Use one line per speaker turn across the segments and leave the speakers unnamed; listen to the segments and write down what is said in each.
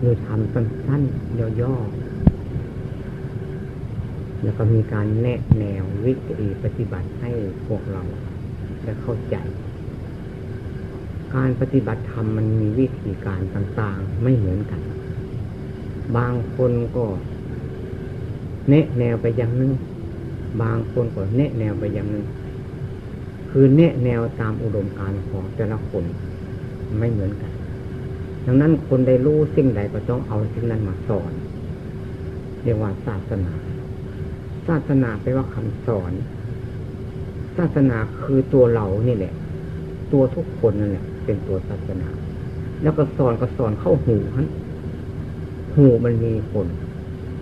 หรือทำสั้นๆย่อๆแล้วก็มีการแนะแนววิธีปฏิบัติให้พวกเราได้เข้าใจ การปฏิบัติธรรมมันมีวิธีการต่างๆ ไม่เหมือนกัน บางคนก็แนะแนวไปอย่างนึง บางคนก็แนะแนวไปอย่างนึง คือแนะแนวตามอุดมการณ์ของแต่ละคนไม่เหมือนกัน ดังนั้นคนได้รู้สิ่งใดก็ต้องเอาสิ่งนั้นมาสอน เรียกว่าศาสนา ศาสนาแปลว่าคำสอน ศาสนาคือตัวเรานี่แหละ ตัวทุกคนนั่นแหละ เป็นตัวศาสนา แล้วก็สอนก็สอนเข้าหูฮันหูมันมีคน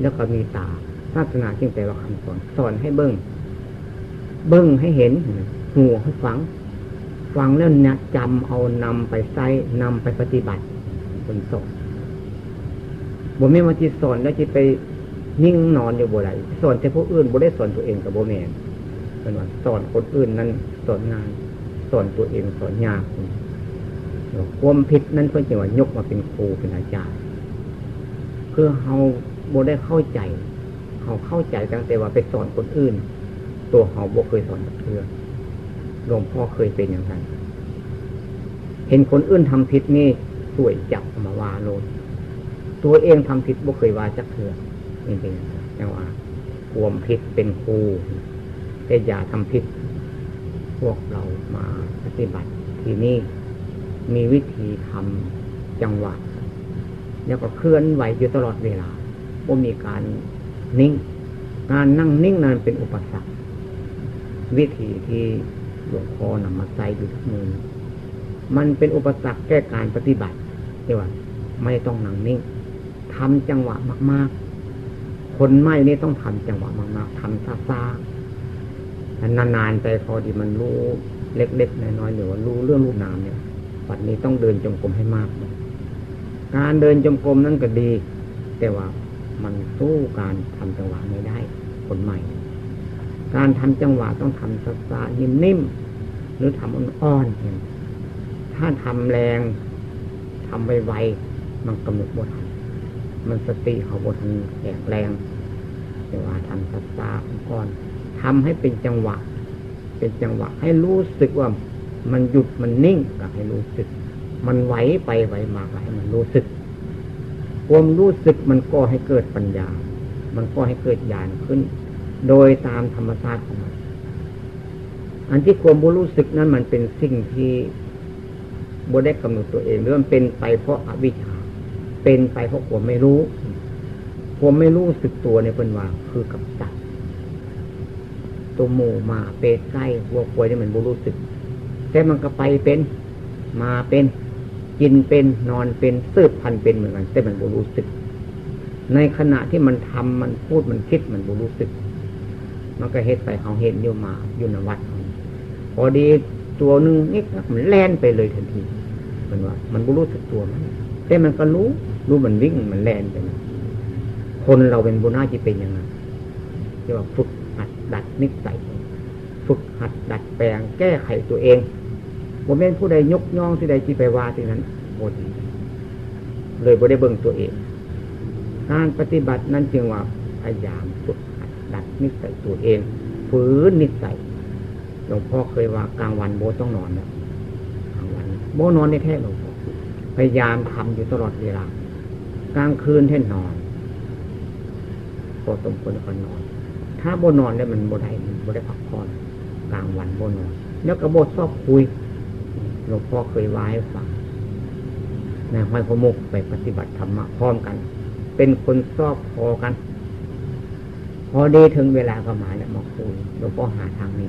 แล้วก็มีตา ศาสนาจึงแปลว่าคำสอน สอนให้เบิ้งเบิ้งให้เห็น หูให้ฟัง ฟังแล้วเนี่ยจำเอานำไปใช้นำไปปฏิบัติ คนสอนบ่แม่มาที่สอนแล้วจะไปนิ่งนอนอยู่บ่ไรสอนแต่ผู้อื่นบ่ได้สอนตัวเองกับบ่แม่นเป็นว่าสอนคนอื่นนั้นสอนงานสอนตัวเองสอนยากความผิดนั้นเพื่อจะว่ายกมาเป็นครูเป็นอาจารย์ เพื่อเฮาบ่ได้เข้าใจเขาเข้าใจตั้งแต่ว่าไปสอนคนอื่น ตัวเขาบ่เคยสอนเพื่อหลวงพ่อเคยเป็นอย่างนั้นเห็นคนอื่นทำผิดนี่ สวยจับมาว่าโลดตัวเองทำผิดบ่เคยว่าจักเถื่อนี่เป็นแนวว่าควมผิดเป็นครูแต่อย่าทำผิด พวกเรามาปฏิบัติที่นี่มีวิธีทำจังหวะแล้วก็เคลื่อนไหวอยู่ตลอดเวลาว่ามีการนิ่ง งานนั่งนิ่งนั้นเป็นอุปสรรค วิธีที่หลวงพ่อนำมาใส่อยู่ทุกมือ มันเป็นอุปสรรคแก้การปฏิบัติ เรียกว่าไม่ต้องนั่งนิ่งทำจังหวะมาก ๆ คนไม่นี่ต้องทำจังหวะมากๆทำซาๆนานๆไปพอดีมันรู้เล็กๆน้อยๆหรือว่ารู้เรื่องรูปนามเนี่ยปัจนี้ต้องเดินจงกรมให้มาก การเดินจงกรมนั่นก็ดี แต่ว่ามันสู้การทำจังหวะไม่ได้ คนใหม่ การทำจังหวะต้องทำสาๆนิ่มๆหรือทำอ่อนๆถ้าทำแรง ทำไวๆมันกำหนดบทมันสติเขาบทแข็งแรงแต่ว่าทำสาๆอ่อนทำให้เป็นจังหวะ เป็นจังหวะ ให้รู้สึกว่ามันหยุดมันนิ่งก็ให้รู้สึก มันไหวไปไหวมาก็ให้มันรู้สึกความรู้สึกมันก็ให้เกิดปัญญา มันก็ให้เกิดญาณขึ้น โดยตามธรรมชาติของมัน อันที่ความรู้สึกนั้นมันเป็นสิ่งที่ บุได้กำหนดตัวเองหรือมันเป็นไปเพราะอวิชชา เป็นไปเพราะความไม่รู้ความไม่รู้สึกตัวในเป็นว่าคือกับสัตว์ตัวหมูมาเปรตไส้วัวควายนี่มันบุรู้สึก แต่มันก็ไปเป็นมาเป็นกินเป็นนอนเป็นสืบพันเป็นเหมือนกันแต่มันบุรู้สึก ในขณะที่มันทำมันพูดมันคิดมันบุรู้สึก มันก็เฮ็ดไปเขาเห็นอยู่มาอยู่ในวัดพอดีตัวหนึ่งนี่มันแล่นไปเลยทันที มันว่า มันรู้สึกตัวมันแต่มันก็รู้ รู้มันวิ่งมันแล่นไปคนเราเป็นบุญนาจีเป็นยังไงเรียกว่าฝึกหัดดัดนิสัยฝึกหัดดัดแปลงแก้ไขตัวเองโมเมนต์ผู้ใดยกย่องที่ใดที่ไปว่าที่นั้นโมดีเลยบ่ได้เบิ่งตัวเองการปฏิบัตินั้นจึงว่าพยายามฝึกหัดดัดนิสัยตัวเองฝืนนิสัยหลวงพ่อเคยว่ากลางวันโบต้องนอนนะกลางวัน โบนอนในแท้หลวงพยายามทำอยู่ตลอดเวลากลางคืนแท่นอนพอสมควรก็นอน ถ้าโบนอนแล้วมันโบได้โบได้พักผ่อนกลางวันโบนอน แล้วก็โบชอบคุยหลวงพ่อเคยว่าให้ฟังในห้อยพมุกไปปฏิบัติธรรมะพร้อมกัน เป็นคนชอบพอกัน พอดีถึงเวลาก็มาแล้วมาคุยหลวงพ่อหาทางนี้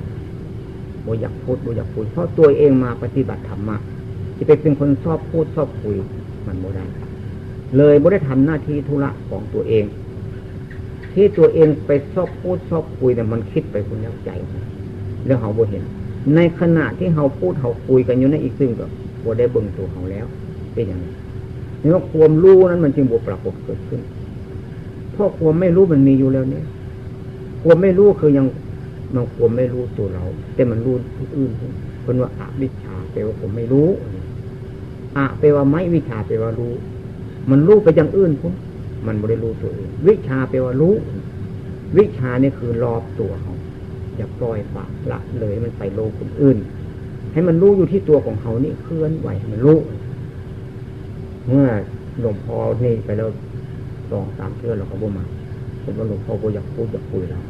โบอยากพูดโบอยากพูดเพราะตัวเองมาปฏิบัติธรรมะ ที่ไปเป็นคนชอบพูดชอบคุยมันโบได้เลยโบได้ทำหน้าที่ธุระของตัวเอง ที่ตัวเองไปชอบพูดชอบคุยแต่มันคิดไปคนแล้วใจแล้วเขาโบเห็น ในขณะที่เขาพูดเขาคุยกันอยู่ในอีกซึ่งก็โบได้เบิ่งตัวเขาแล้ว เป็นอย่างนี้นี่ว่าความรู้นั้นมันจึงบปรากฏเกิดขึ้นเพราะความไม่รู้มันมีอยู่แล้วเนี่ยความไม่รู้คือยังมันความไม่รู้ตัวเรา แต่มันรู้ทุกอื่นคนว่าอาวิชาแปลว่าผมไม่รู้ อะแปลว่าไม่วิชาแปลว่ารู้ มันรู้ไปอย่างอื่นพุ่มันไม่ได้รู้ตัวเองวิชาแปลว่ารู้ วิชานี่คือรอบตัวเขาอย่าปล่อยปากละเลยมันไปโลกคนอื่น ให้มันรู้อยู่ที่ตัวของเขานี่เคลื่อนไหวมันรู้ เมื่อหลวงพ่อนี่ไปแล้วสองสามเทื่อเราก็บ่มาผมว่าหลวงพ่อบ่อยากพูดอยากคุยแล้ว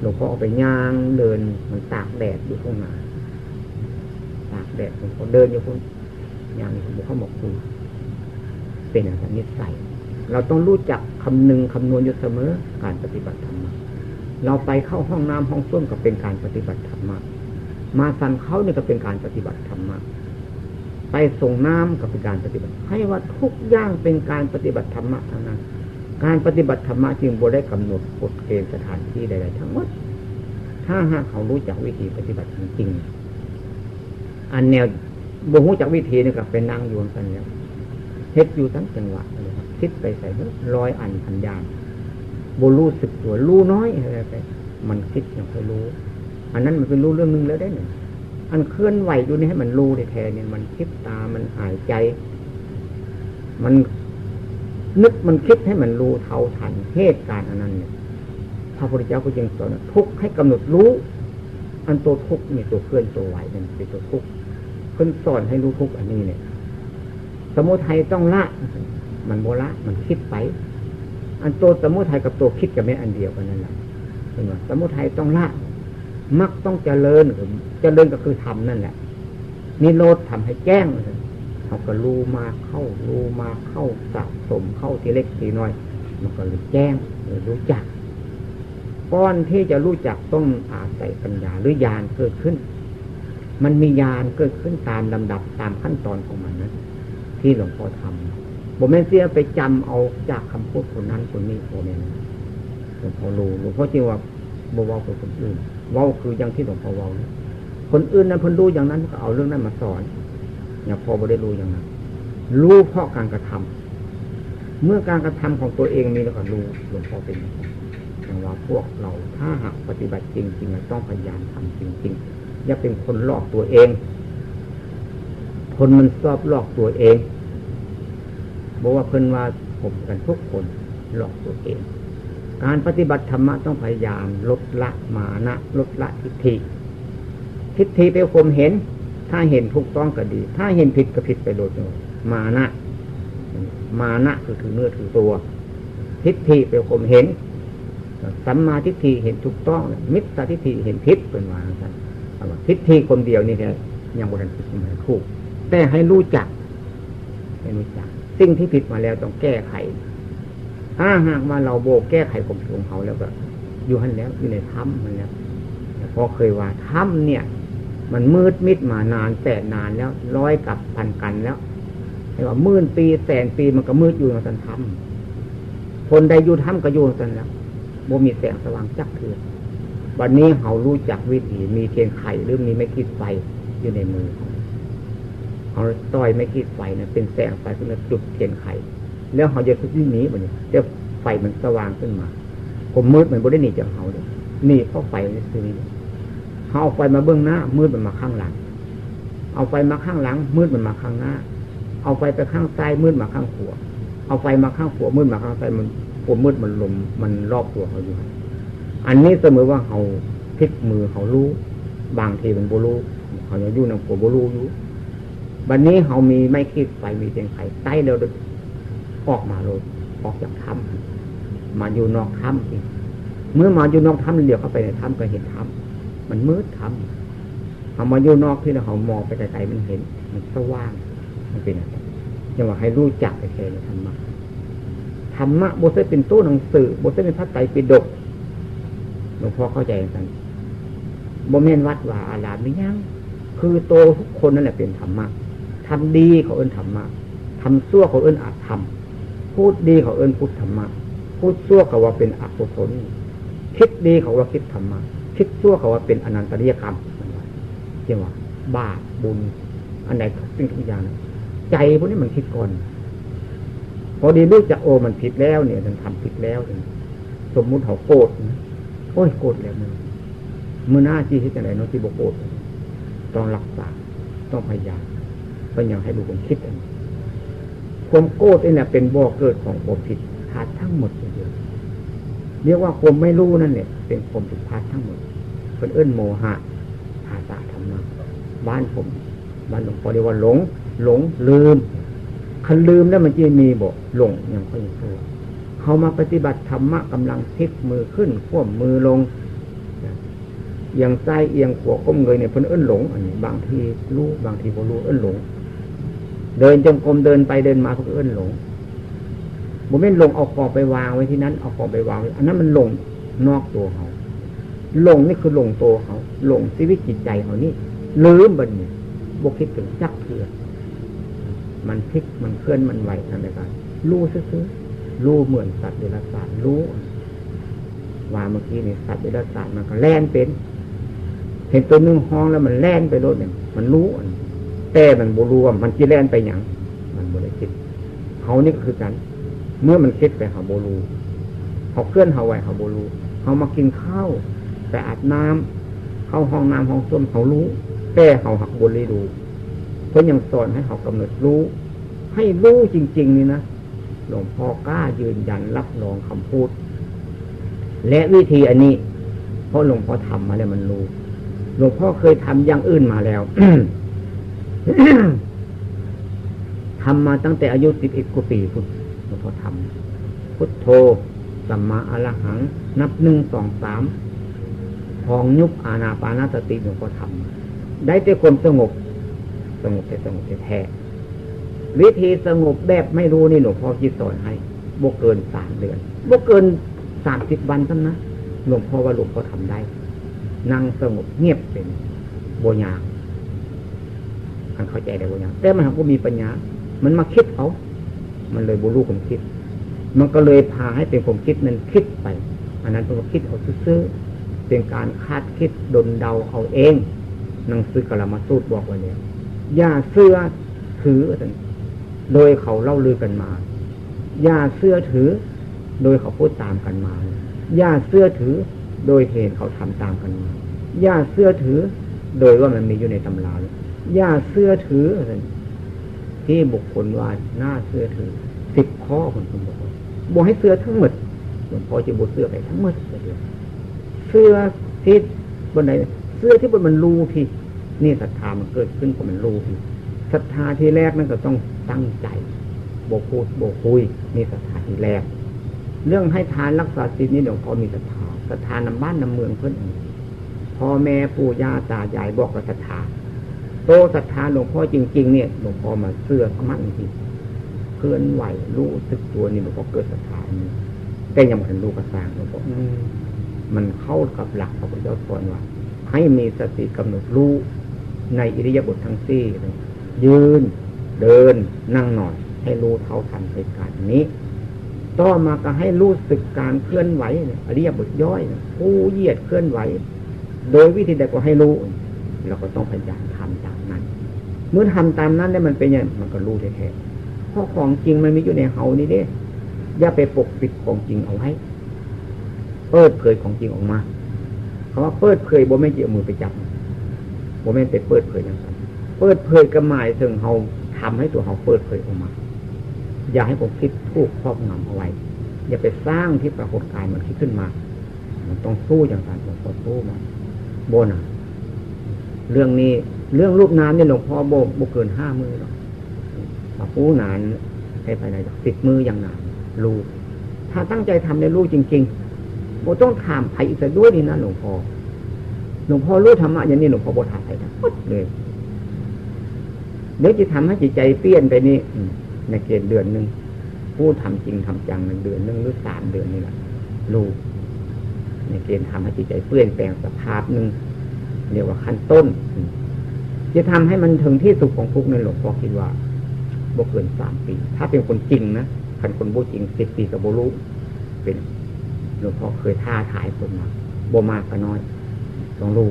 หลวงพ่อเอาไปย่างเดินมันตากแดดอยู่ข้างหน้าตากแดดหลวงพ่อเดินอยู่คน อย่างผมเข้ามาคุยเป็นอย่างนิสัยเราต้องรู้จักคำนึงคำนวณอยู่เสมอการปฏิบัติธรรมเราไปเข้าห้องน้ำห้องส้วมก็เป็นการปฏิบัติธรรมมาสั่นเขาเนี่ยก็เป็นการปฏิบัติธรรมไปส่งน้ำก็เป็นการปฏิบัติ ให้ว่าทุกอย่างเป็นการปฏิบัติธรรมะทั้งนั้น การปฏิบัติธรรมะจึงบ่ได้กำหนดกฎเกณฑ์สถานที่ใดๆทั้งหมดถ้าหากเขารู้จักวิธีปฏิบัติจริงๆอันแนว บ่รู้จักวิธีนี่ก็เป็นนั่งอยู่กันแล้วเฮ็ดอยู่ทั้งจังหวะเลยครับคิดไปใส่ร้อยอันพันยานบ่รู้สึกตัวรู้น้อยอะไรไปมันคิดอย่างค่อยรู้ อันนั้นมันเป็นรู้เรื่องนึงแล้วได้หนึ่งอันเคลื่อนไหวอยู่นี่ให้มันรู้แท้เนี่ยมันคิดตามันหายใจ มันนึกมันคิดให้มันรู้เท่าทันเหตุการณ์อันนั้นเนี่ยพระพุทธเจ้าก็ยังสอนทุกให้กำหนดรู้ อันตัวทุกเนี่ตัวเคลื่อนตัวไหวมันเป็นตัวทุก เพิ่นสอนให้รู้ทุกอันนี้เนี่ย สมุทัยต้องละ มันโมละมันคิดไป อันตัวสมุทัยกับตัวคิดกับแม่อันเดียวกันนั่นแหละเห็นไหมสมุทัยต้องละมักต้องเจริญเจริญก็คือทำนั่นแหละนิโรธทำให้แจ้งเขาก็รู้มาเข้ารู้มาเข้าสะสมเข้าทีเล็กทีน้อย มันก็เลยแจ้งเลยรู้จักก้อนที่จะรู้จักต้องอาศัยปัญญาหรือญาณเกิดขึ้น มันมีญาณเกิดขึ้นตามลำดับตามขั้นตอนของมันนะที่หลวงพ่อทำผมไม่เสียไปจำเอาจากคำพูดคนนั้นคนนี้โอเมนหลวงพ่อรู้หลวงพ่อจริงว่าบวากับคนอื่นว่าคืออย่างที่หลวงพ่อว่าคนอื่นนั้นพ้นรู้อย่างนั้นก็เอาเรื่องนั้นมาสอนอย่างพอบ่ได้รู้อย่างนั้นรู้เพราะการกระทำเมื่อการกระทำของตัวเองมีแล้วก็รู้หลวงพ่อเป็นอย่างว่าพวกเราถ้าหากปฏิบัติจริงๆต้องพยายามทำจริงๆ อย่าเป็นคนหลอกตัวเอง คนมันชอบหลอกตัวเองบอกว่าเพิ่นว่าผมกันทุกคนหลอกตัวเอง การปฏิบัติธรรมะต้องพยายาม ลดละมานะ ลดละทิฏฐิ ทิฏฐิเป็นความเห็น ถ้าเห็นถูกต้องก็ดี ถ้าเห็นผิดก็ผิดไปโดยมานะ มานะคือถือเนื้อถือตัว ทิฏฐิเป็นความเห็นสัมมาทิฏฐิเห็นถูกต้อง มิจฉาทิฏฐิเห็นผิดเป็นว่าท่าน ทิฏฐิคนเดียวนี่แค่ยยังบริสุทธิ์ไม่ถูก แต่ให้รู้จัก ให้รู้จัก สิ่งที่ผิดมาแล้วต้องแก้ไข ถ้าหากว่าเราโบกแก้ไขความผิดของเขาแล้วก็อยู่หันแล้วอยู่ในถ้ำมันแล้วพอเคยว่าถ้ำเนี่ย มันมืดมิดมานานแสนนานแล้วร้อยกับพันกันแล้วไอ้ว่ามื่นปีแสนปีมันก็มืดอยู่ในสันทำคนใดอยู่ถ้ำก็อยู่ในสันแล้วบ่มีแสงสว่างจักเถื่อ วันนี้เขารู้จักวิธีมีเทียนไข่หรือมีไม่คิดไฟอยู่ในมือเขาต้อยไม่คิดไฟนะเป็นแสงไฟขึ้นมาจุดเทียนไข่แล้วเขาจะทุกที่นี้มันจะไฟมันสว่างขึ้นมา ผมมืดเหมือนบริหนีจากเขาเลยนี่เพราะไฟในสิ่งนี้เขาเอาไฟมาเบื้องหน้า มืดมันมาข้างหลัง เอาไฟมาข้างหลัง มืดมันมาข้างหน้า เอาไฟไปข้างซ้ายมืดมาข้างขวาเอาไฟมาข้างขวามืดมาข้างซ้ายมันผมมืดมันลมมันรอบตัวเขาอยู่ อันนี้เสมอว่าเขาพลิกมือเขารู้ บางทีมันโบลูเขาจะยู่ในหัวโบลูอยู่วันนี้เขามีไม่คิดไฟมีเตียงไฟใต้เร็วออกมาเลยออกจากถ้ำมาอยู่นอกถ้ำเมื่อมาอยู่นอกถ้ำเดียวเข้าไปในถ้ำก็เห็นถ้ำมันมืดทำเอามาอยู่นอกที่เรามองไปไกลๆมันเห็น มันสว่างมันเป็นอะไรยังว่าให้รู้จักไอ้แค่ธรรมะธรรมะโบทเสเป็นตู้หนังสือโบทเสเป็นพระไตรปิฎก หลวงพ่อเข้าใจกันโมเมนวัดว่าอาลาไม่ยังคือโตทุกคนนั่นแหละเป็นธรรมะทำดีเขาเอิ้นธรรมะทำซั่วเขาเอิ้นอาจทำพูดดีเขาเอิ้นพูดธรรมะพูดซั่วเขาว่าเป็นอกุศลคิดดีเขาว่าคิดธรรมะคิดชั่วเขาว่าเป็นอนันตริยกรรมเรียกว่าบาปบุญ อันใดสิ่งทุกอย่างใจพวกนี้มันคิดก่อนพอดีรู้จักโอมันผิดแล้วเนี่ยมันทำผิดแล้วสมมุติเขาโกรธ โอ้ยโกรธแล้วมึงมือหน้าที่ที่จะไหนเนาะที่บอกโกรธต้องรักษาต้องพยายามเป็นอย่างให้ดูคนคิดอันความโกรธนี่แหละเป็นบ่อเกิดของความผิดพลาดทั้งหมดเลยเรียกว่าความไม่รู้นั่นเนี่ยเป็นความผิดพลาดทั้งหมดเป็นเอื้นโมหะภาษาธรรมะบ้านผมบ้านหลวงพ่อเรียกว่าหลง หลงลืมคันลืมแล้วมันจะมีบอกหลงอย่างค่อยพูด เขามาปฏิบัติธรรมะกำลังพลิกมือขึ้นข่วมมือลงเอียงซ้ายเอียงขวาก้มเงยเนี่ยเพิ่นเอื้นหลง อันนี้ บางทีรู้บางทีบ่รู้เอื้นหลง เดินจงกรมเดินไปเดินมาเพิ่นเอื้นหลงบ่แม่นลงเอาของไปวางไว้ที่นั้นเอาของไปวางอันนั้นมันหลงนอกตัวเขาหลงนี่คือหลงตัวเขาหลงชีวิตจิตใจเขานี่ลืมบันเนี่ยบกคิดถึงจักเถื่อมันพลิกมันเคลื่อนมันไหวทำไมกันรู้ซื้อ รู้เหมือนสัตว์เดรัจฉานรู้ว่าเมื่อกี้นี่สัตว์เดรัจฉานมันก็แล่นเป็น เห็นตัวนึงห้องแล้วมันแล่นไปรถเนี่ยมันรู้แต่มันบรู้ว่ามันจะแล่นไปอย่างมันบริคิดเขานี่ก็คือกัน เมื่อมันคิดไปเขาบรูเขาเคลื่อนเขาไหวเขาบรูเขามากินข้าวไปอาบน้ำเข้าห้องน้ำห้องส้วมเขารู้แต่เขาหักบริดูเพราะยังสอนให้เขากำหนดรู้ ให้รู้จริง ๆ นี่นะ หลวงพ่อกล้ายืนยันรับรองคำพูด และวิธีอันนี้ เพราะหลวงพ่อทำมาแล้วมันรู้หลวงพ่อเคยทำอย่างอื่นมาแล้วทำมาตั้งแต่อายุสิบเอ็ดกว่าปีพุทธหลวงพ่อทำพุทโธสัมมาอรหัง นับหนึ่งสองสามพองยุบอาณาปานาสติหลวงพ่อทำได้แต่ความสงบ สงบแต่สงบแต่แท้ วิธีสงบแบบไม่รู้นี่หลวงพ่อคิดสอนให้บวกเกินสามเดือนบวกเกินสามสิบวันทั้งนะหลวงพ่อว่าหลวงพ่อทำได้ นั่งสงบเงียบเป็นโบยาคันเข้าใจได้โบยาแต่มันก็มีปัญญา มันมาคิดเอา มันเลยบูรู้ความคิด มันก็เลยพาให้เป็นความคิดนั้นคิดไป อันนั้นเป็นคิดเอาซื้อเป็นการคาดคิดดนเดาเอาเองหนังสือกลามาสูตรบอกไว้เนี่ยอย่าเสื้อถือ โดยเขาเล่าลือกันมา อย่าเสื้อถือ โดยเขาพูดตามกันมา อย่าเสื้อถือ โดยเหตุเขาทำตามกันมา อย่าเสื้อถือ โดยว่ามันมีอยู่ในตำราอย่าเสื้อถือ ที่บุคคลว่าหน้าเสื้อถือสิบข้อคนคนบอกบอกให้เสื้อทั้งหมดหลวงพ่อจะบวชเสื้อไปทั้งหมดเลยเสื้อที่บนไหนเสื้อที่บนมันรูพี่ นี่ศรัทธามันเกิดขึ้นเพราะมันรูพี่ศรัทธาที่แรกนั่นก็ต้อง ตั้งใจโบพูดโบคุยนี่ศรัทธาที่แรก เรื่องให้ทานรักษาศีลนี่หลวงพ่อมีศรัทธาศรัทธานำบ้านนำเมืองเพื่อนพ่อแม่ปู่ย่าตายายบอกกับศรัทธาโตศรัทธาหลวงพ่อจริง ๆ เนี่ยหลวงพ่อมาเสื้อมั่นที่เคลื่อนไหวรู้สึกตัวนี่หลวงพ่อเกิดศรัทธาแต่ยังไม่ทันรู้กระสางหลวงพ่อมันเข้ากับหลักพระพุทธเจ้าสอนว่า ให้มีสติกำหนดรู้ในอิริยาบถททั้งสี่ยืน เดินนั่งนอนให้รู้เท่าทันเหตุการณ์นี้ ต่อมาก็ให้รู้สึกการเคลื่อนไหวอริยบทย่อยผู้เหยียดเคลื่อนไหว โดยวิธีใดก็ให้รู้เราก็ต้องพยายามทำตามนั้น เมื่อทำตามนั้นได้มันเป็นยังมันก็รู้แท้ๆเพราะของจริงมันมีอยู่ในเฮานี่เด้อย่าไปปกปิดของจริงเอาไว้เปิดเผยของจริงออกมาคำว่าเปิดเผยบ่ไม่เกี่ยวมือไปจับบ่ไม่ไปเปิดเผยอย่างนั้นเปิดเผยกระหมายถึงเขา ทำให้ตัวเขาเปิดเผยออกมา อย่าให้ผมคิดทูกครอบงำเอาไว้ อย่าไปสร้างที่ปรากฏกายมันคิดขึ้นมา มันต้องสู้อย่างไรหลวงพ่อสู้มาโบนะเรื่องนี้เรื่องรูปน้ำเนี่ยหลวงพ่อโบโบเกินห้ามือหรอกมาปูนานให้ภายในสิบมืออย่างนานรูถ้าตั้งใจทำในรู้จริงๆบต้องถามใครอีกสักด้วยนี่นะหลวงพ่อหลวงพ่อรู้ธรรมะอย่างนี้หลวงพ่อบ่ถามใครทั้งหมดเลย เดี๋ยวจะทำให้จิตใจเปลี่ยนไปนี่ในเกณฑ์เดือนหนึ่งผู้ทำจริงทำจังในเดือนหนึ่งหรือสามเดือนนี่แหละรู้ในเกณฑ์ทำให้จิตใจเปลี่ยนแปลงสภาพหนึ่งเรียกว่าขั้นต้น จะทำให้มันถึงที่สุดของทุกในหลวงพ่อคิดว่าบ่เกินสามปี ถ้าเป็นคนจริงนะคันคนบูจริงสิบปีกับโบรู้เป็นหลวงพ่อเคยท่าถ่ายคนมาบ่มากก็น้อยต้องรู้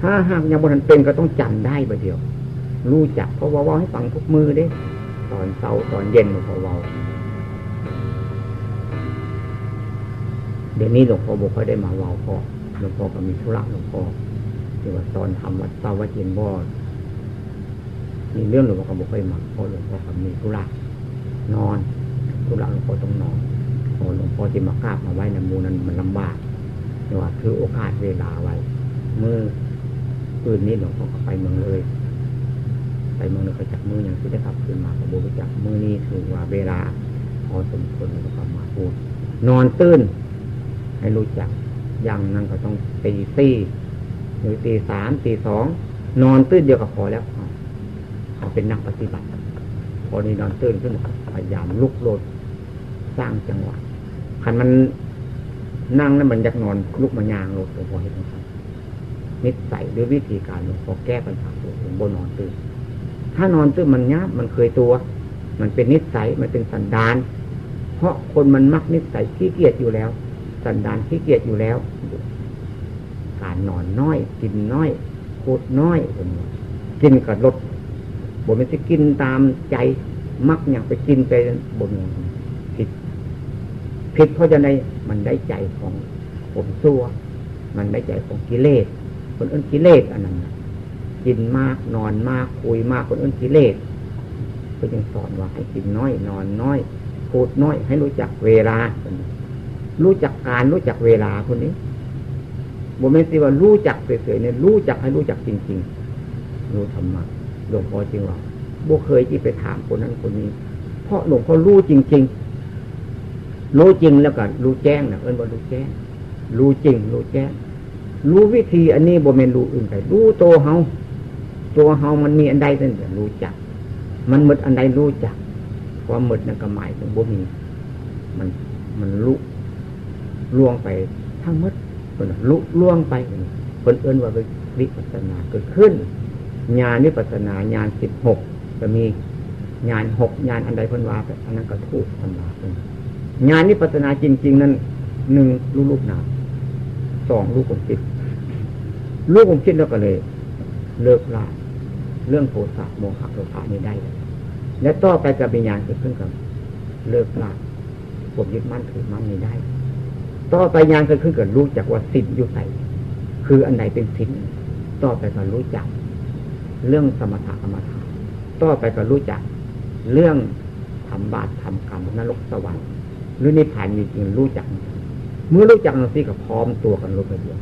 ถ้าหากยังบนนั้นเป็นก็ต้องจำได้ประเดียว รู้จักเพราะว่าว่าให้ฟังทุกมือเด้ตอนเช้าตอนเย็นหลวงพ่อว่าเดี๋ยวนี้หลวงพ่อบอกเขาได้มาว่าพ่อหลวงพ่อก็มีธุระหลวงพ่อที่ว่าตอนทำวัดเช้าวัดเย็นบ่มีเรื่องหลวงพ่อก็บอกให้มาเพราะหลวงพ่อก็มีธุระนอนทุระหลวงพ่อต้องนอนโอ้หลวงพ่อที่มากราบมาไว้ในมูนั้นมันลำบากแต่ว่าถือโอกาสเวลาไว้เมื่อคืนนี้หลวงพ่อก็ไปเมืองเลย ไปเมืองเลยไปจับมืออย่างที่ได้ขับคืนมากับบุรุษจับมือนี้ถือว่าเวลาพอสมควรแล้วก็มาพูดนอนตื่นให้รู้จักยังนั่นก็ต้องตีสี่หรือตีสามตีสองนอนตื่นเดียวก็พอแล้วเขาเป็นนักปฏิบัติพอนี้นอนตื่นขึ้นพยายามลุกโลดสร้างจังหวะขันมันนั่งแล้วมันอยากนอนลุกมายางโลดหลวงพ่อให้ทำนิสัยหรือวิธีการหลวงพ่อแก้ปัญหาหลวงพ่อนอนตื่น ถ้านอนตื่นมันยากมันเคยตัว มันเป็นนิสัยมันเป็นสันดาน เพราะคนมันมักนิสัยขี้เกียจอยู่แล้ว สันดานขี้เกียจอยู่แล้ว การนอนน้อย กินน้อยพูดน้อยกินกับลดบ่ไม่จะกินตามใจมักอยากไปกินไปบนผิดผิดเพราะจะในมันได้ใจของผมซัวมันได้ใจของกิเลสคนอื่นกิเลสอันนั้น กินมากนอนมากคุยมากคนอื่นกิเลสก็ยังสอนว่าให้กินน้อย นอนน้อยพูดน้อย ให้รู้จักเวลา รู้จักการรู้จักเวลาคนนี้บ่ไม่สิว่ารู้จักเฉยๆเนี่ยรู้จักให้รู้จักจริงๆรู้ธรรมะหลวงพ่อจริงว่าบ่เคยที่ไปถามคนนั้นคนนี้ เพราะหลวงพ่อรู้จริง ๆ รู้จริงแล้วก็รู้แจ้งนะเอิ้นว่ารู้แจ้ง รู้จริง รู้แจ้ง รู้วิธีอันนี้บ่เมนรู้อื่นไปรู้โตเฮา ตัวเฮามันมีอันใดตั้งแต่รู้จัก มันหมดอันใดรู้จักความหมดนั่นก็หมายถึงบ่มี มันมันลุล่วงไปทั้งหมดคนลุล่วงไปคนเอื้นว่าวิปัสนาเกิดขึ้นญาณวิปัสนาญาณสิบหกจะมีญาณหกญาณอันใดพันวาอันนั้นก็ถูกพันวาเป็นญาณวิปัสนาจริง ๆ นั้นหนึ่งลูกลูกนาสองลูกของจิตลูกของจิตแล้วก็เลย เลิกละ เรื่องโทสะโมหะโลภะนี้ได้ และต่อไปกับวิญญาณเกิดขึ้นกับเลิกละผมยึดมั่นถือมั่นนี้ได้ ต่อไปญาณเกิดขึ้นกับรู้จักว่าสิ่งอยู่ใส่คืออันไหนเป็นสิ่งต่อไปก็รู้จัก เรื่องสมถะกรรมฐานต่อไปก็รู้จัก เรื่องทำบาปทำกรรมนรกสวรรค์หรือนิพพานมีจริงรู้จัก เมื่อรู้จักนั่นสิกับพร้อมตัวกันรู้ไปเดียว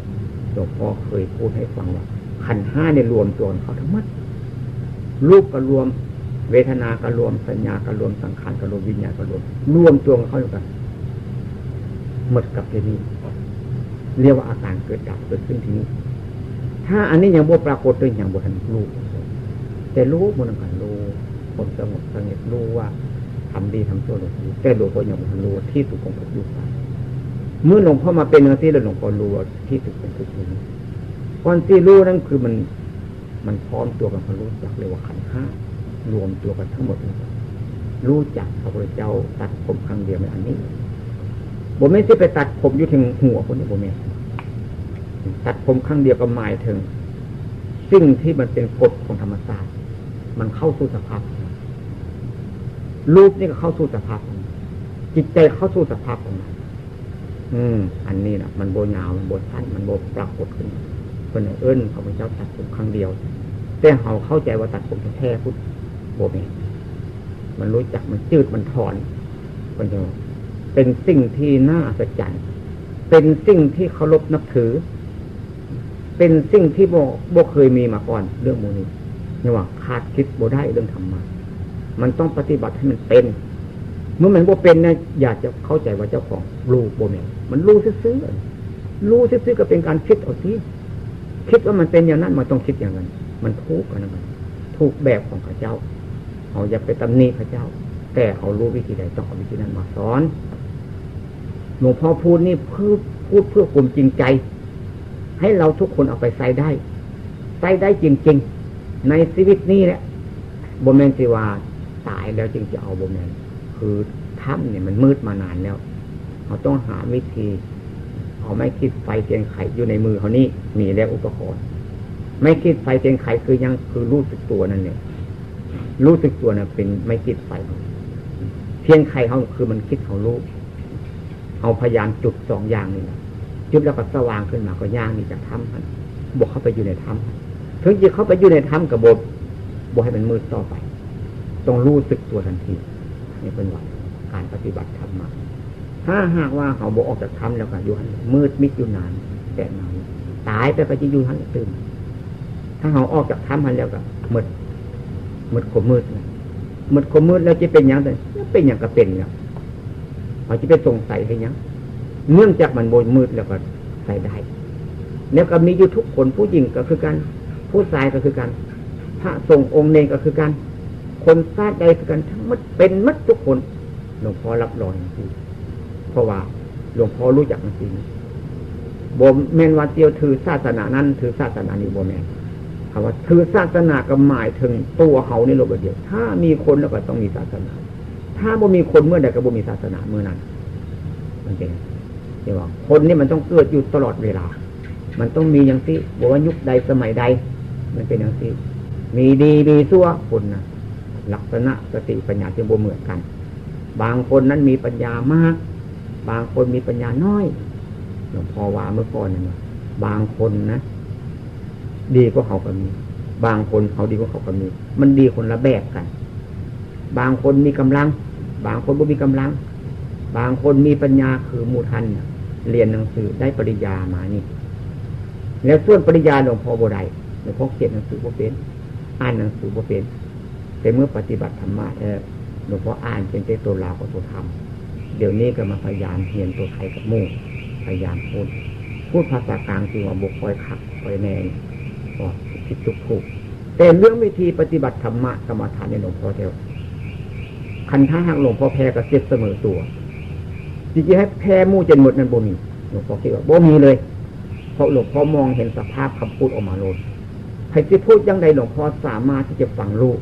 หลวงพ่อเคยพูดให้ฟังว่าขันห้าเนี่ยรวมตัวเขาทั้งหมด รูปก็รวม เวทนาก็รวมสัญญาก็รวมสังขารก็รวมวิญญาณก็รวม รวมตัวเข้าอยู่กันหมดกับที่นี้เรียกว่าอาการเกิดดับเกิดขึ้นที่นี้ ถ้าอันนี้ยังบ่ปรากฏด้วยอย่างบุทันรู้แต่รู้มันกันรู้คนสงบสงบรู้ว่าทำดีทำชั่วหลวงพ่อแต่หลวงพ่อยังบุทันรู้ที่สุดของทุกยุคเมื่อหลวงพ่อมาเป็นเนื้อที่แล้วหลวงพ่อรู้ที่สุดของทุกยุคก่อนที่รู้นั่นคือมัน มันพร้อมตัวกันพรู้จักเรียกว่าขันห้ารวมตัวกันทั้งหมดรู้จักพระพุทธเจ้าตัดผมครั้งเดียวในอันนี้ผมไม่ใช่ไปตัดผมอยู่ถึงหัวคนนี้ผมเนี่ยตัดผมครั้งเดียวก็หมายถึงสิ่งที่มันเป็นกฎของธรรมชาสติมันเข้าสู่สภาพรูปนี่ก็เข้าสู่สภาพจิตใจเข้าสู่สภาพของมันอืม อันนี้นะมันโบยาวมันโบสั้นมันโบปรากฏขึ้น คนเอิ้นเขาพระเจ้าตัดผมครั้งเดียว แต่เขาเข้าใจว่าตัดผมแท้พุทธโบเมมันรู้จักมันจืดมันถอนคนเดียวเป็นสิ่งที่น่าอัศจรรย์เป็นสิ่งที่เคารพนับถือ เป็นสิ่งที่โบโบเคยมีมาก่อนเรื่องโมนี้เนี่ยว่าขาดคิดโบได้เรื่องธรรมะมันต้องปฏิบัติให้มันเป็น เมื่อมันโบเป็นเนี่ยอยากจะเข้าใจว่าเจ้าของรู้โบเมมันรู้ซื่อๆรู้ซื่อๆก็เป็นการคิดเอาสิ คิดว่ามันเป็นอย่างนั้นมันต้องคิดอย่างนั้น มันทุกข์นะมันถูกแบบของพระเจ้าเอาอย่าไปตำหนิพระเจ้า แต่เขารู้วิธีใดต้องเอาวิธีนั้นมาสอนหลวงพ่อพูดนี่เพื่อพูดเพื่อกลุ่มจริงใจ ให้เราทุกคนเอาไปใส่ได้ใส่ได้จริง ๆ ในชีวิตนี้แหละบมเมนสิวาตายแล้วจึงจะเอาบมเมนคือถ้ำเนี่ยมันมืดมานานแล้ว เราต้องหาวิธี เอาไม่คิดไฟเทียนไขอยู่ในมือเขานี่มีแล้วอุปกรณ์ไม่คิดไฟเทียนไขคือยังคือรู้สึกตัวนั่นเนี่ยรู้สึกตัวน่ะเป็นไม่คิดไฟเทียนไขเขาคือมันคิดเขารู้เอาพยายามจุดสองอย่างนี่แหละจุดแล้วก็สว่างขึ้นมาก็ย่างนี่จากถ้ำบวกเข้าไปอยู่ในถ้ำถึงจะเข้าไปอยู่ในถ้ำกับบบบให้มันมืดต่อไป ต้องรู้สึกตัวทันทีนี่เป็นว่าการปฏิบัติธรรม ถ้าหากว่าเขาบอกออกจากธรรมแล้วก็อยู่หันมืดมิดอยู่นานแต่นานตายไปก็จะอยู่หันตื่น ถ้าเขาออกจากธรรมหันแล้วก็มืดมืดขมมืดมืดขมมืดแล้วจะเป็นอย่างไรเป็นอย่างก็เป็นอย่างเขาจะไปสงสัยให้ยังเนื่องจากมันโบยมืดแล้วก็ใส่ได้แล้วก็มีอยู่ทุกคนผู้หญิงก็คือกันผู้ชายก็คือกันพระทรงองค์เนก็คือกันคนซาดใดคือกันทั้งมัดเป็นมัดทุกคนหลวงพ่อรับรองจริง เพราะว่าหลวงพ่อรู้จักจริงบ่แมนว่าเตียวถือศาสนานั้นถือศาสนานี้บ่แมนคำว่าถือศาสนาก็หมายถึงตัวเขาในโลกเดียว ถ้ามีคนแล้วก็ต้องมีศาสนา ถ้าบ่มีคนเมื่อใดก็บ่มีศาสนาเมื่อนั้นมันเป็นเดี๋ยวคนนี่มันต้องเกิดอยู่ตลอดเวลา มันต้องมีอย่างที่บอกว่ายุคใดสมัยใด มันเป็นอย่างที่มีดีมีชั่วคนนะลักษณะสติปัญญาจะบ่เหมือนกัน บางคนนั้นมีปัญญามาก บางคนมีปัญญาน้อยหลวงพ่อว่าเมื่อก่อนนั่นบางคนนะดีกว่าเขาก็มี บางคนเขาดีกว่าเขาก็มี มันดีคนละแบบกัน บางคนมีกำลัง บางคนไม่มีกำลัง บางคนมีปัญญาคือมูทันเรียนหนังสือได้ปริญญามานี่ แล้วส่วนปริญญาหลวงพ่อบ่ได้หลวงพ่อเขียนหนังสือบ่เป็น อ่านหนังสือบ่เป็นแต่เมื่อปฏิบัติธรรมะเออหลวงพ่ออ่านเป็นตัวลาวกับตัวธรรม เดี๋ยวนี้ก็มาพยายามเรียนตัวไทยกับมู่ พยายามพูด พูดภาษากลางจริงว่าบุกคอยขักคอยแนงก็ผิดทุกถูกแต่เรื่องวิธีปฏิบัติธรรมะกรรมฐานในหลวงพ่อเทวคันท่าหากหลวงพ่อแพ้ก็เสียเสมอตัวจริงๆให้แพ้มู่จนหมดนั้นบ่มีหลวงพ่อคิดว่าบ่มีเลยเพราะหลวงพ่อมองเห็นสภาพคำพูดออกมาโลดใครที่พูดยังไงหลวงพ่อสามารถที่จะฟังรู้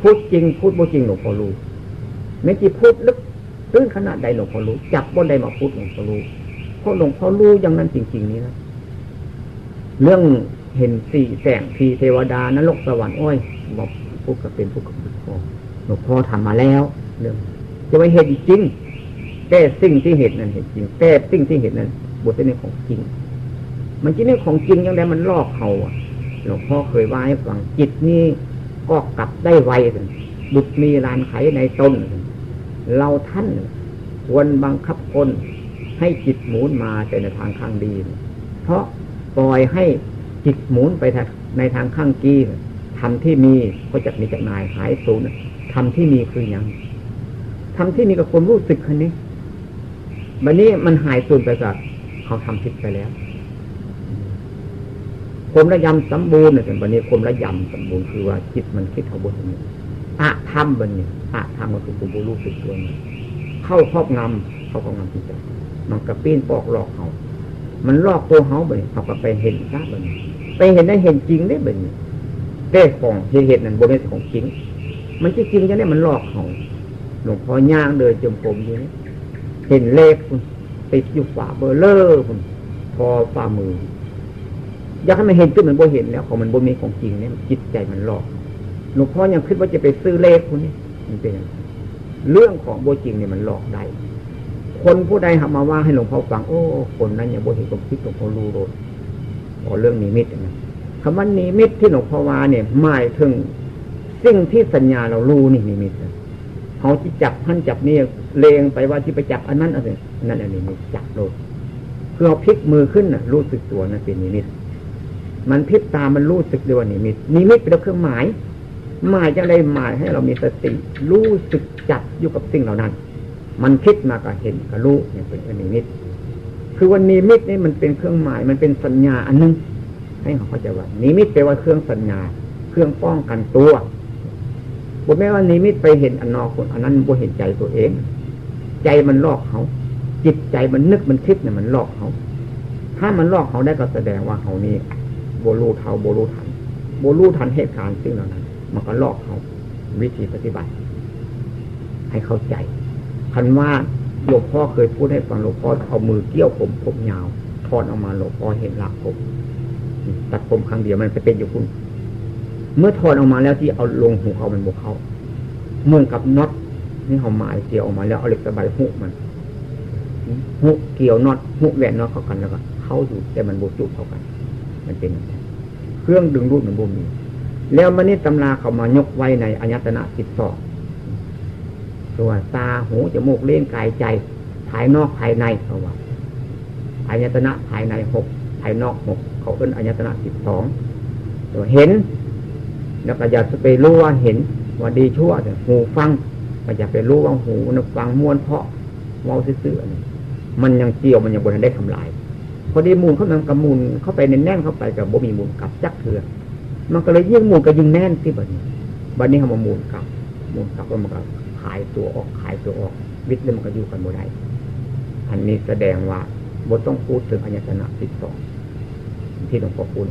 พูดจริงพูดบ่จริงหลวงพ่อรู้ไม่จีพูดลึก ตื้นขนาดใดหลวงพ่อรู้ จับบ่ไดมาพูดหลวงพ่อรู้เพราะหลวงพ่อรู้อย่างนั้นจริง ๆ นี้นะเรื่องเห็นสี่แสงพีเทวดานรกสวรรค์อ้อยบอกพูดกับเป็นพูดกับหลวงพ่อหลวงพ่อทำมาแล้วเรื่องจะไปเห็นจริงแต่สิ่งที่เห็นนั้นเห็นจริงแต่สิ่งที่เห็นนั้นบทเป็นของจริง มันจริงของจริงยังไงมันลอกเขาอะหลวงพ่อเคยว่าให้ฟังจิตนี่ก็กลับได้ไวบุตรมีลานไขในต้น เราท่านควรบังคับคนให้จิตหมุนมาแต่ในทางข้างดี เพราะปล่อยให้จิตหมุนไปในทางข้างกีทำที่มีก็จะมีจากนายหายสูญทำที่มีคืออย่างทำที่มีกับคนรู้สึกคนนี้บันนี้มันหายสูญไปจากเขาทำผิดไปแล้วคมระยำสมบูรณ์เนี่ยบันนี้คมระยำสมบูรณ์คือว่าจิตมันคิดเขาบนนี้ อะทำบันนี้อะทำก็คือผมรู้สึกตัวนี้เข้าครอบงำเข้าครอบงำจิตใจมันกระปี้นปอกหลอกเขามันลอกตัวเขาไปเขาก็ไปเห็นซะบันนี้ไปเห็นได้เห็นจริงได้บันนี้แต่ของที่เห็นนั้นบนนี้ของจริง มันจะจริงจะได้มันลอกเขาหลวงพ่อย่างเดินจมผมอยู่นี่เห็นเลขติดอยู่ฝ่าเบอร์เลอร์พอฝ่ามือ อยากให้มันเห็นขึ้นมันบ่เห็นแล้วของมันบ่มีของจริงเนี่ยจิตใจมันหลอก หลวงพ่อยังคิดว่าจะไปซื้อเลขคนนี้มันเป็นเรื่องของโบจริงเนี่ยมันหลอกได้คนผู้ใดทำมาว่าให้หลวงพ่อฟังโอ้ คนนั้นอย่างโบเห็นความคิดหลวงพ่อรู้โดดอ๋อเรื่องนิมิตนะคำว่านิมิตที่หลวงพ่อว่าเนี่ยหมายถึงสิ่งที่สัญญาเรารู้นี่นิมิตเขาที่จับท่านจับนี่เลงไปว่าที่ไปจับอันนั้นอะไรนั่นอันนี้มีจับโลดเพื่อาพลิกมือขึ้นน่ะรู้สึกตัวนั่นเป็นนิมิต มันพิบตามันรู้สึกด้วยว่านิมิตนิมิตเป็นเครื่องหมาย หมายจะได้หมายให้เรามีสติรู้สึกจับอยู่กับสิ่งเหล่านั้น มันคิดมาก็เห็นก็รู้เนี่ยเป็นนิมิตคือวันนิมิตนี่มันเป็นเครื่องหมายมันเป็นสัญญาอันนึง ให้เขาเข้าใจว่านิมิตแปลว่าเครื่องสัญญา เครื่องป้องกันตัวบอแม้ว่านิมิตไปเห็นอันนอกคนอันนั้นบ่เห็นใจตัวเอง ใจมันลอกเขา จิตใจมันนึกมันคิดเนี่ยมันลอกเขา ถ้ามันลอกเขาได้ก็แสดงว่าเขานี่โบลูเทาโบลูทันโบลูทันเหตุการณ์ซึ่งเหล่านั้น มันก็ลอกเขาวิธีปฏิบัติ ให้เข้าใจ คันว่าหลวงพ่อเคยพูดให้ฟังหลวงพ่อเอามือเกี่ยวผมผมยาวถอนออกมาหลวงพ่อเห็นหลักผมตัดผมครั้งเดียวมันไปเป็นอยู่คุณเมื่อถอนออกมาแล้วที่เอาลงหูเขามันบวกเขาเหมือนกับน็อตนี่เขาหมายเกี่ยวออกมาแล้วเอาเหล็กสบายหุมันหุเกี่ยวน็อตหุแหวนน็อตเข้ากันแล้วก็เข้าอยู่แต่มันบวจุเข้ากัน มันเป็นเครื่องดึงรูดมือนบุมี แล้วมันนี่ตำราเขามายกไว้ในอัญตนะสิบสองตัวตาหูจมูกเล่นกายใจภายนอกภายในเขาว่าอายตนะภายในหกภายนอกหกเขาเป็นอายตนะสิบสองตัวเห็น แล้วก็อยากจะไปรู้ว่าเห็นว่าดีชั่วหูฟังก็อยากไปรู้ว่าหูนฟังม้วนเพาะเมาซื่อๆมันยังเกี่ยวมันยังบนได้ทำลายพอดีมูลเขามันกระมูลเข้าไปในแน่นเข้าไปกับบ่มีมูลกับจักเถื่อ มันก็เลยยิ่งมูลก็ยิ่งแน่นที่บัดนี้บัดนี้เขามามูลกับมูลกับแล้วมันก็ขายตัวออกขายตัวออก วิทย์เลยมันก็อยู่กันบ่ได้อันนี้แสดงว่าบทต้องพูดถึงอัญญตนะสิบสองที่หลวงพ่อพูด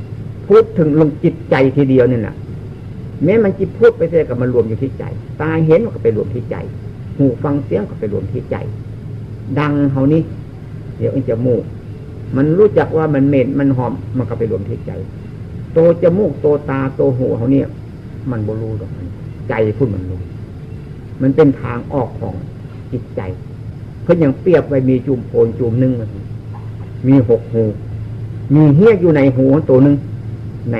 พูดถึงลงจิตใจทีเดียวนี่แหละแม้มันจิตพูดไปเสียกับมันรวมอยู่ที่ใจ ตาเห็นก็ไปรวมที่ใจ หูฟังเสียงก็ไปรวมที่ใจ ดังเฮานี้เดี๋ยวอันจะมูกมันรู้จักว่ามันเหม็นมันหอมมันก็ไปรวมที่ใจ โตจมูกโตตาโตหูเขาเนี่ย มันบรู้หรอกมันใจพูดมันรู้มันเป็นทางออกของจิตใจ เพื่อยังเปรียบไว้มีจุ่มโพนจุ่มหนึ่งมีหกหูมีเฮี้ยอยู่ในหูตัวหนึ่งใน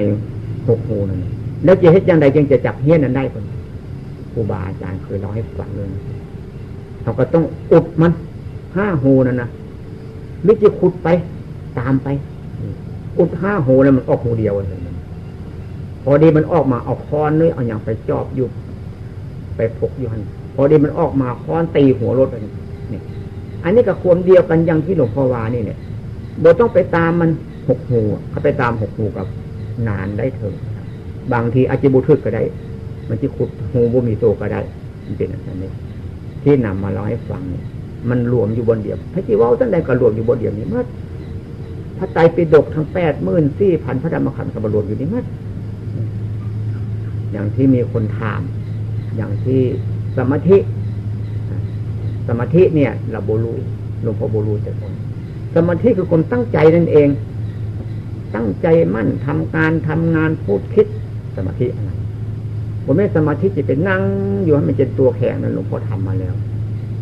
หกหูนั่นแล้วจะเฮ็ดยังไงจึงจะจับเฮี้ยนั้นได้คนครูบาอาจารย์เคยเล่าให้ฟังเลยเราก็ต้องอุดมันห้าหูนั่นนะหรือจะขุดไป ตามไป อุดห้าหูแล้วมันออกหูเดียวเลยพอดีมันออกมาเอาค้อนเลยเอาอย่างไปจอบอยู่ไปพกอยู่หันพอดีมันออกมาค้อนตีหัวรถเลยนี่อันนี้กับคนเดียวกันอย่างที่หลวงพ่อวานี่เนี่ยโดยต้องไปตามมันหกหูเขาไปตามหกหูกับนานได้เถอะบางทีอาจจะบุทึกก็ได้ มันจะขุดหูบุมีโตก็ได้ มันเป็นอะไรนี้ที่นำมาเล่าให้ฟังเนี่ยมันรวมอยู่บนเดียวพระจีว่าท่านใดก็รวมอยู่บนเดียวนี้เมื่อ พระไตรปิฎกทั้งแปดหมื่นสี่พันพระธรรมขันธ์ก็รวมอยู่นี่มื่ออย่างที่มีคนถาม อย่างที่สมาธิ สมาธิเนี่ยเราโบลูหลวงพ่อโบลูแต่คนสมาธิคือคนตั้งใจนั่นเอง ตั้งใจมั่นทำการทำงานพูดคิดสมาธิอะไรผมไม่สมาธิจะเป็นนั่งอยู่ให้มันเป็นตัวแข็งนั้นหลวงพ่อทำมาแล้ว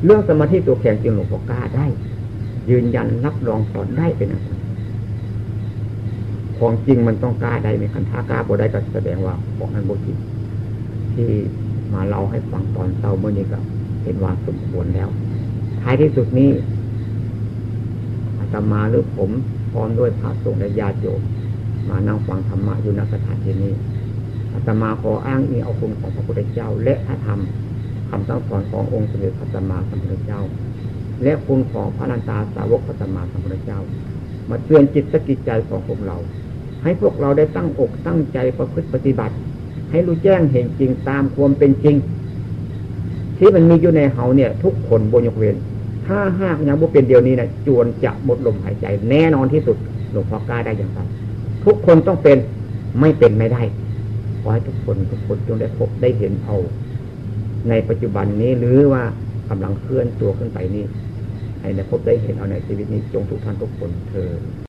เรื่องสมาธิตัวแข็งจริงหลวงพ่อกล้าได้ ยืนยันรับรองสอนได้เป็นอะไร ของจริงมันต้องกล้าได้ไหมคันท้ากล้าบ่ได้ก็แสดงว่าของนั้นบ่จริงที่มาเล่าให้ฟังตอนเช้าเมื่อนี้ก็เห็นว่าสมควรแล้ว ท้ายที่สุดนี้อาตมาหรือผมพร้อมด้วยพระสงฆ์และญาติโยมมานั่งฟังธรรมะอยู่ณสถานที่นี้อาตมาขออ้างอิงเอาคุณของพระพุทธเจ้า และพระธรรมคำสั่งสอนขององค์สมเด็จพระสัมมาสัมพุทธเจ้า และคุณของพระนันตาสาวกพระสัมมาสัมพุทธเจ้า มาเตือนจิตสกิจใจของพวกเรา ให้พวกเราได้ตั้งอกตั้งใจประพฤติปฏิบัติ ให้รู้แจ้งเห็นจริงตามความเป็นจริง ที่มันมีอยู่ในเฮาเนี่ย ทุกคนบนยกเว้นถ้าหากยังบ่เป็นเดียวนี้นะจวนจะหมดลมหายใจ แน่นอนที่สุดหลวงพ่อกล้าได้อย่างไรทุกคนต้องเป็นไม่เป็นไม่ได้ขอให้ทุกคนทุกคนจงได้พบได้เห็นเอาในปัจจุบันนี้หรือว่ากำลังเคลื่อนตัวขึ้นไปนี้ให้ได้พบได้เห็นเอาในชีวิตนี้จงทุกท่านทุกคนเธอ